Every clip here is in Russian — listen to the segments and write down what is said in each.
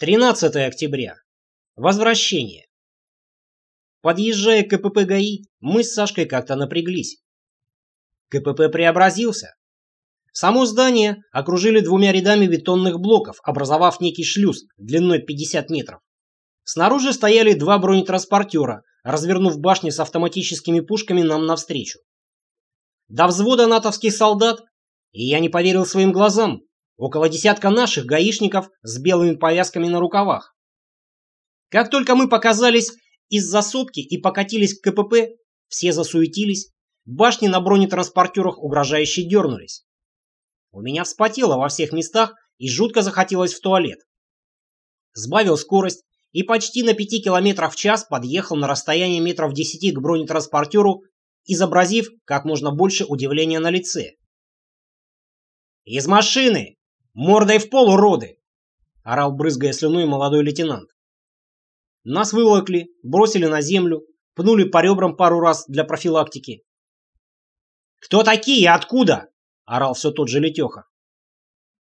13 октября. Возвращение. Подъезжая к КПП ГАИ, мы с Сашкой как-то напряглись. КПП преобразился. Само здание окружили двумя рядами бетонных блоков, образовав некий шлюз длиной 50 метров. Снаружи стояли два бронетранспортера, развернув башни с автоматическими пушками нам навстречу. До взвода натовских солдат, и я не поверил своим глазам, Около десятка наших гаишников с белыми повязками на рукавах. Как только мы показались из засопки и покатились к КПП, все засуетились, башни на бронетранспортерах угрожающе дернулись. У меня вспотело во всех местах и жутко захотелось в туалет. Сбавил скорость и почти на 5 км в час подъехал на расстояние метров 10 к бронетранспортеру, изобразив как можно больше удивления на лице. «Из машины!» Мордой в пол, уроды!» — орал, брызгая слюной молодой лейтенант. Нас выволокли, бросили на землю, пнули по ребрам пару раз для профилактики. «Кто такие? Откуда?» — орал все тот же Летеха.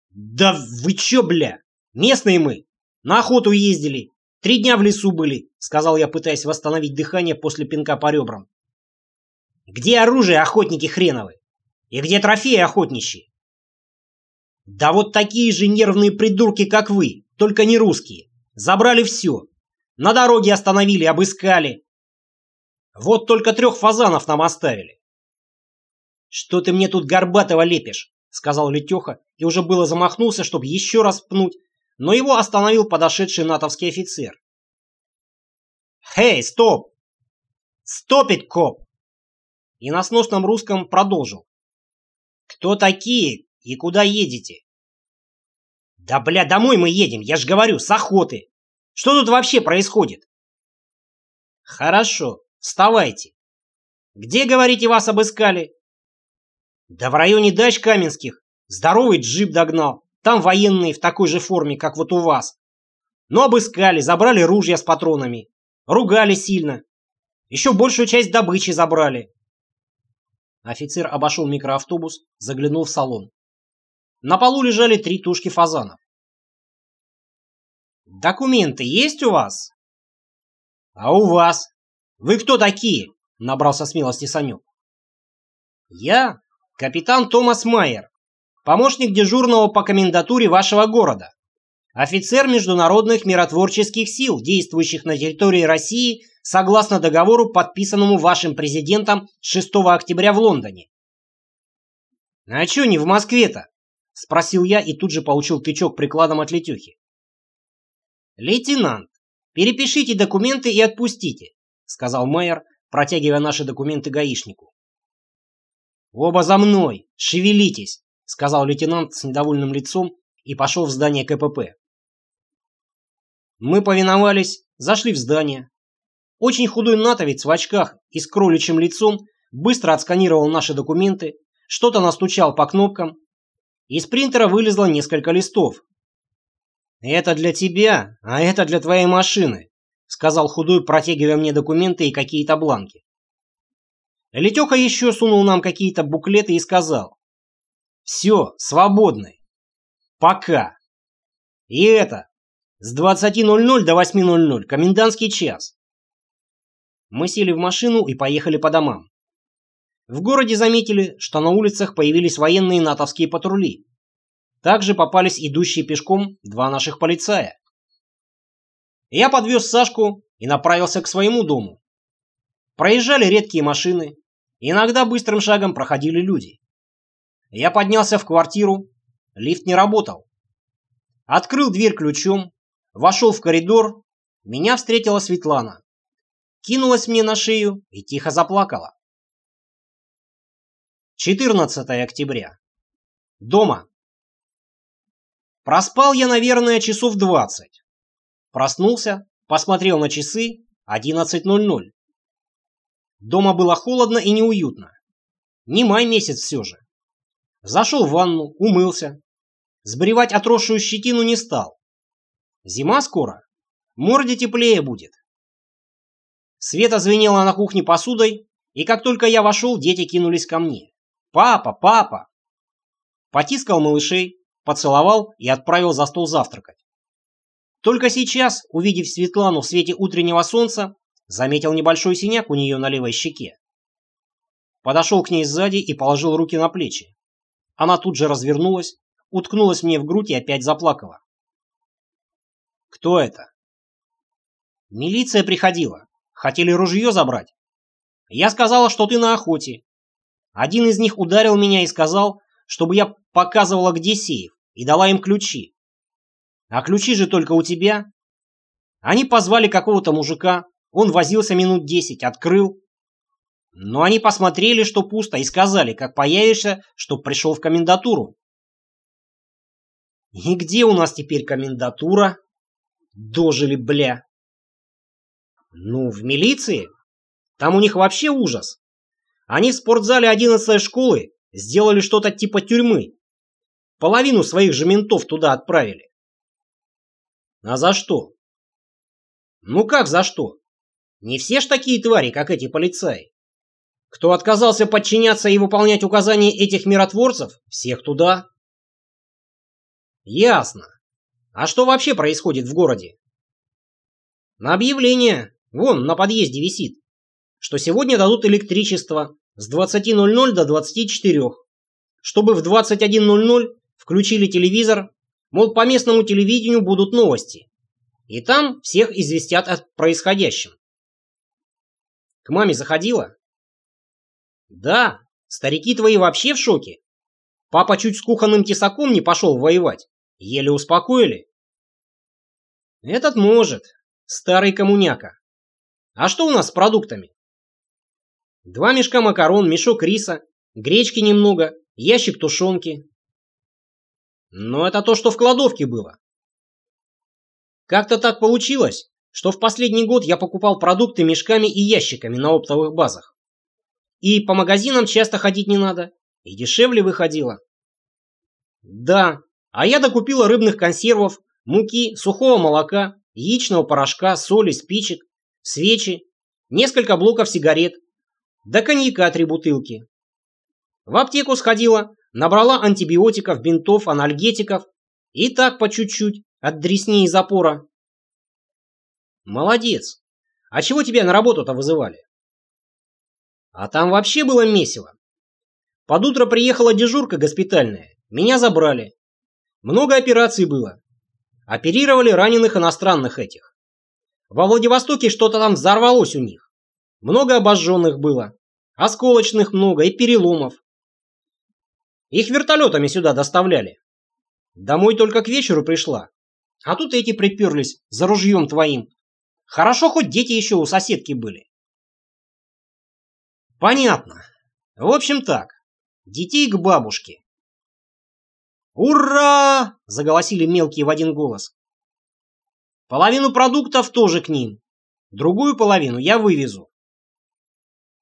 «Да вы чё, бля? Местные мы! На охоту ездили, три дня в лесу были», — сказал я, пытаясь восстановить дыхание после пинка по ребрам. «Где оружие, охотники хреновы? И где трофеи охотничьи?» Да вот такие же нервные придурки, как вы, только не русские. Забрали все. На дороге остановили, обыскали. Вот только трех фазанов нам оставили. Что ты мне тут горбатого лепишь? Сказал Летеха и уже было замахнулся, чтобы еще раз пнуть, но его остановил подошедший натовский офицер. «Хей, стоп! Стопит, коп!» И на сносном русском продолжил. «Кто такие, и куда едете? Да, бля, домой мы едем, я ж говорю, с охоты. Что тут вообще происходит? Хорошо, вставайте. Где, говорите, вас обыскали? Да в районе дач Каменских. Здоровый джип догнал. Там военные в такой же форме, как вот у вас. Но обыскали, забрали ружья с патронами. Ругали сильно. Еще большую часть добычи забрали. Офицер обошел микроавтобус, заглянул в салон. На полу лежали три тушки фазанов. «Документы есть у вас?» «А у вас? Вы кто такие?» — набрался смелости Санек. «Я капитан Томас Майер, помощник дежурного по комендатуре вашего города, офицер международных миротворческих сил, действующих на территории России согласно договору, подписанному вашим президентом 6 октября в Лондоне». «А чё не в Москве-то?» — спросил я и тут же получил тычок прикладом от Летехи. «Лейтенант, перепишите документы и отпустите», — сказал майор, протягивая наши документы гаишнику. «Оба за мной! Шевелитесь!» — сказал лейтенант с недовольным лицом и пошел в здание КПП. Мы повиновались, зашли в здание. Очень худой натовец в очках и с кроличьим лицом быстро отсканировал наши документы, что-то настучал по кнопкам, из принтера вылезло несколько листов. «Это для тебя, а это для твоей машины», — сказал худой, протягивая мне документы и какие-то бланки. Летеха еще сунул нам какие-то буклеты и сказал. «Все, свободны. Пока. И это, с 20.00 до 8.00, комендантский час». Мы сели в машину и поехали по домам. В городе заметили, что на улицах появились военные натовские патрули. Также попались идущие пешком два наших полицая. Я подвез Сашку и направился к своему дому. Проезжали редкие машины, иногда быстрым шагом проходили люди. Я поднялся в квартиру, лифт не работал. Открыл дверь ключом, вошел в коридор, меня встретила Светлана. Кинулась мне на шею и тихо заплакала. 14 октября. Дома. Проспал я, наверное, часов 20. Проснулся, посмотрел на часы 11.00. Дома было холодно и неуютно. Не май месяц все же. Зашел в ванну, умылся. Сбривать отросшую щетину не стал. Зима скоро. Морде теплее будет. Света звенела на кухне посудой, и как только я вошел, дети кинулись ко мне. «Папа! Папа!» Потискал малышей, поцеловал и отправил за стол завтракать. Только сейчас, увидев Светлану в свете утреннего солнца, заметил небольшой синяк у нее на левой щеке. Подошел к ней сзади и положил руки на плечи. Она тут же развернулась, уткнулась мне в грудь и опять заплакала. «Кто это?» «Милиция приходила. Хотели ружье забрать. Я сказала, что ты на охоте. Один из них ударил меня и сказал, чтобы я показывала, где сейф, и дала им ключи. А ключи же только у тебя. Они позвали какого-то мужика, он возился минут десять, открыл. Но они посмотрели, что пусто, и сказали, как появишься, чтоб пришел в комендатуру. И где у нас теперь комендатура? Дожили, бля. Ну, в милиции. Там у них вообще ужас. Они в спортзале 11 школы сделали что-то типа тюрьмы. Половину своих же ментов туда отправили. А за что? Ну как за что? Не все ж такие твари, как эти полицаи. Кто отказался подчиняться и выполнять указания этих миротворцев, всех туда. Ясно. А что вообще происходит в городе? На объявление, вон, на подъезде висит, что сегодня дадут электричество с 20.00 до 24, чтобы в 21.00 включили телевизор, мол, по местному телевидению будут новости. И там всех известят о происходящем. К маме заходила? Да, старики твои вообще в шоке. Папа чуть с кухонным тесаком не пошел воевать. Еле успокоили. Этот может. Старый коммуняка. А что у нас с продуктами? Два мешка макарон, мешок риса, гречки немного, ящик тушенки. Но это то, что в кладовке было. Как-то так получилось, что в последний год я покупал продукты мешками и ящиками на оптовых базах. И по магазинам часто ходить не надо, и дешевле выходило. Да, а я докупила рыбных консервов, муки, сухого молока, яичного порошка, соли, спичек, свечи, несколько блоков сигарет, да коньяка три бутылки. В аптеку сходила, набрала антибиотиков, бинтов, анальгетиков и так по чуть-чуть от дресни и запора. Молодец. А чего тебя на работу-то вызывали? А там вообще было месиво. Под утро приехала дежурка госпитальная. Меня забрали. Много операций было. Оперировали раненых иностранных этих. Во Владивостоке что-то там взорвалось у них. Много обожженных было. Осколочных много и переломов. Их вертолетами сюда доставляли. Домой только к вечеру пришла. А тут эти приперлись за ружьем твоим. Хорошо, хоть дети еще у соседки были. Понятно. В общем так. Детей к бабушке. «Ура!» – заголосили мелкие в один голос. «Половину продуктов тоже к ним. Другую половину я вывезу.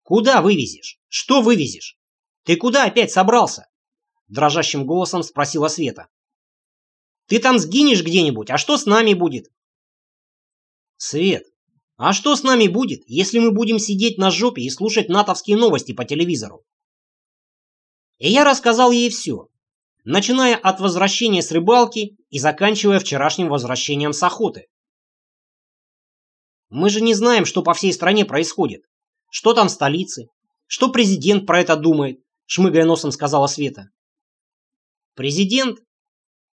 «Куда вывезешь? Что вывезешь? Ты куда опять собрался?» Дрожащим голосом спросила Света. «Ты там сгинешь где-нибудь, а что с нами будет?» «Свет, а что с нами будет, если мы будем сидеть на жопе и слушать натовские новости по телевизору?» И я рассказал ей все, начиная от возвращения с рыбалки и заканчивая вчерашним возвращением с охоты. Мы же не знаем, что по всей стране происходит. Что там в столице? Что президент про это думает? Шмыгая носом сказала Света. Президент?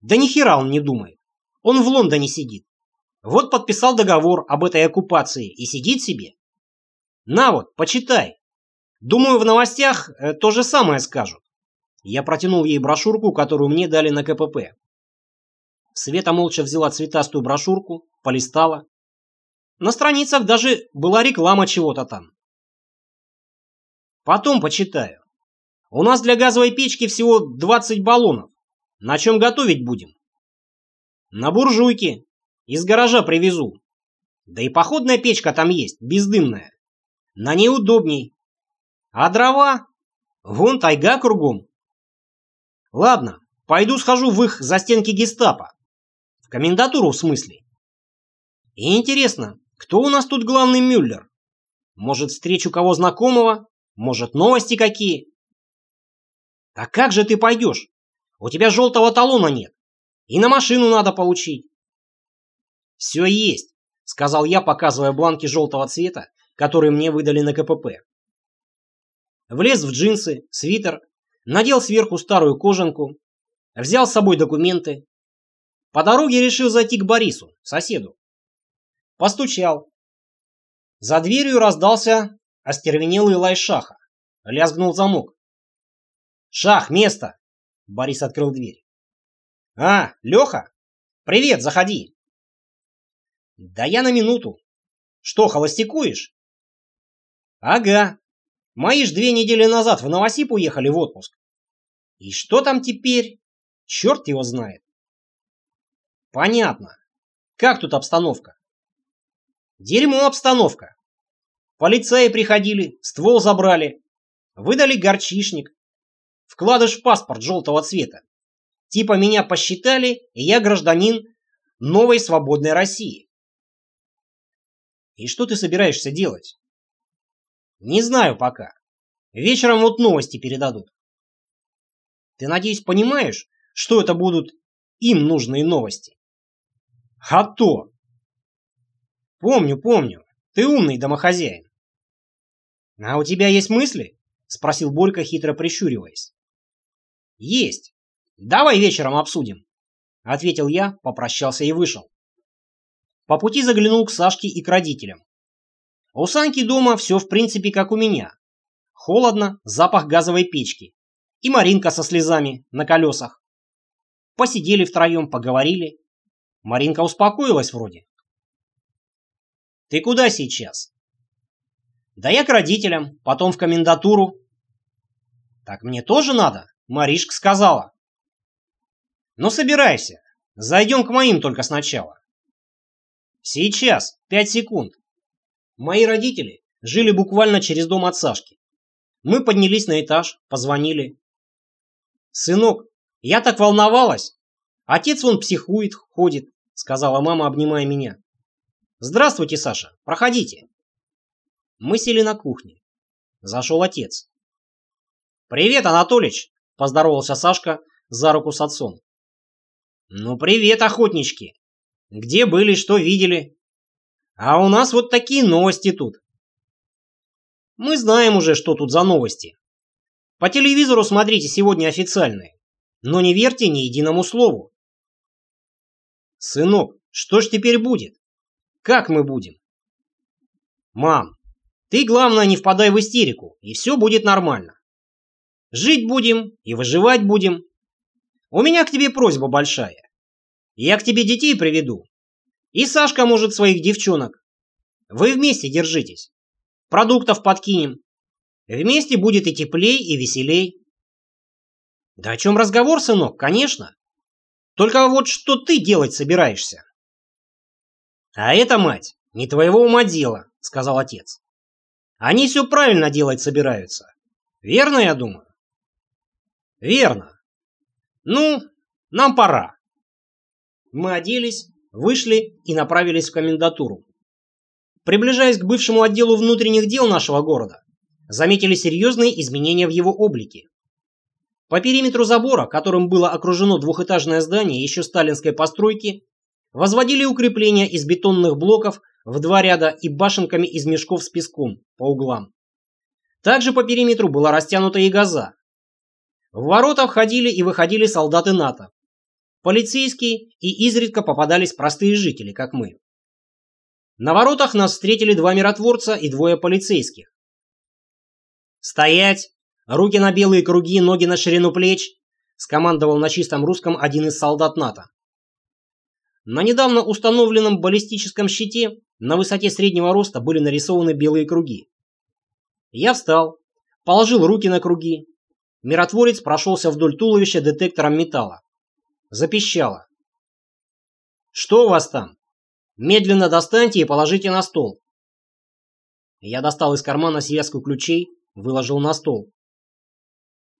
Да ни хера он не думает. Он в Лондоне сидит. Вот подписал договор об этой оккупации и сидит себе. На вот, почитай. Думаю, в новостях э, то же самое скажут. Я протянул ей брошюрку, которую мне дали на КПП. Света молча взяла цветастую брошюрку, полистала. На страницах даже была реклама чего-то там. Потом почитаю. У нас для газовой печки всего 20 баллонов. На чем готовить будем? На буржуйке. Из гаража привезу. Да и походная печка там есть, бездымная. На ней удобней. А дрова? Вон тайга кругом. Ладно, пойду схожу в их застенки гестапо. В комендатуру в смысле. И интересно, кто у нас тут главный Мюллер? Может, встречу кого знакомого? Может, новости какие? А как же ты пойдешь? У тебя желтого талона нет. И на машину надо получить. «Все есть», — сказал я, показывая бланки желтого цвета, которые мне выдали на КПП. Влез в джинсы, свитер, надел сверху старую кожанку, взял с собой документы. По дороге решил зайти к Борису, соседу. Постучал. За дверью раздался остервенелый лай шаха. Лязгнул замок. «Шах, место!» Борис открыл дверь. «А, Леха? Привет, заходи!» «Да я на минуту. Что, холостякуешь?» «Ага. Мои ж две недели назад в Новосиб уехали в отпуск. И что там теперь? Черт его знает». «Понятно. Как тут обстановка?» «Дерьмо обстановка. Полицаи приходили, ствол забрали, выдали горчишник, вкладыш в паспорт желтого цвета. Типа меня посчитали, и я гражданин новой свободной России. И что ты собираешься делать? Не знаю пока. Вечером вот новости передадут. Ты, надеюсь, понимаешь, что это будут им нужные новости? А то! Помню, помню. Ты умный домохозяин. А у тебя есть мысли? Спросил Борька, хитро прищуриваясь. Есть. Давай вечером обсудим. Ответил я, попрощался и вышел. По пути заглянул к Сашке и к родителям. У Саньки дома все в принципе как у меня. Холодно, запах газовой печки. И Маринка со слезами на колесах. Посидели втроем, поговорили. Маринка успокоилась вроде. «Ты куда сейчас?» «Да я к родителям, потом в комендатуру». «Так мне тоже надо?» Маришка сказала. Ну, собирайся. Зайдем к моим только сначала. Сейчас, пять секунд. Мои родители жили буквально через дом от Сашки. Мы поднялись на этаж, позвонили. Сынок, я так волновалась. Отец вон психует, ходит, сказала мама, обнимая меня. Здравствуйте, Саша, проходите. Мы сели на кухне. Зашел отец. Привет, Анатолич, Поздоровался Сашка за руку с отцом. «Ну, привет, охотнички! Где были, что видели? А у нас вот такие новости тут. Мы знаем уже, что тут за новости. По телевизору смотрите сегодня официальные, но не верьте ни единому слову. Сынок, что ж теперь будет? Как мы будем? Мам, ты, главное, не впадай в истерику, и все будет нормально. Жить будем и выживать будем. У меня к тебе просьба большая. Я к тебе детей приведу. И Сашка может своих девчонок. Вы вместе держитесь. Продуктов подкинем. Вместе будет и теплей, и веселей. Да о чем разговор, сынок, конечно. Только вот что ты делать собираешься? А это, мать, не твоего ума дело, сказал отец. Они все правильно делать собираются. Верно, я думаю? Верно. Ну, нам пора. Мы оделись, вышли и направились в комендатуру. Приближаясь к бывшему отделу внутренних дел нашего города, заметили серьезные изменения в его облике. По периметру забора, которым было окружено двухэтажное здание еще сталинской постройки, возводили укрепления из бетонных блоков в два ряда и башенками из мешков с песком по углам. Также по периметру была растянута и газа, в ворота входили и выходили солдаты НАТО. Полицейские и изредка попадались простые жители, как мы. На воротах нас встретили два миротворца и двое полицейских. «Стоять! Руки на белые круги, ноги на ширину плеч!» скомандовал на чистом русском один из солдат НАТО. На недавно установленном баллистическом щите на высоте среднего роста были нарисованы белые круги. Я встал, положил руки на круги, Миротворец прошелся вдоль туловища детектором металла. Запищало. «Что у вас там? Медленно достаньте и положите на стол». Я достал из кармана связку ключей, выложил на стол.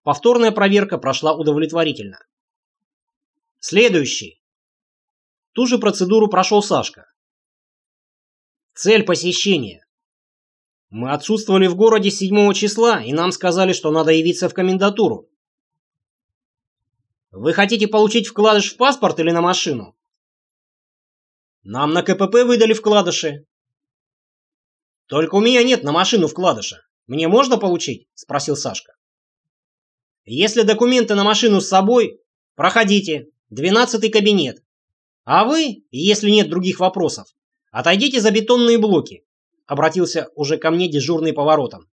Повторная проверка прошла удовлетворительно. Следующий. Ту же процедуру прошел Сашка. Цель посещения. Мы отсутствовали в городе 7 числа, и нам сказали, что надо явиться в комендатуру. Вы хотите получить вкладыш в паспорт или на машину? Нам на КПП выдали вкладыши. Только у меня нет на машину вкладыша. Мне можно получить? Спросил Сашка. Если документы на машину с собой, проходите. Двенадцатый кабинет. А вы, если нет других вопросов, отойдите за бетонные блоки. Обратился уже ко мне дежурный поворотом.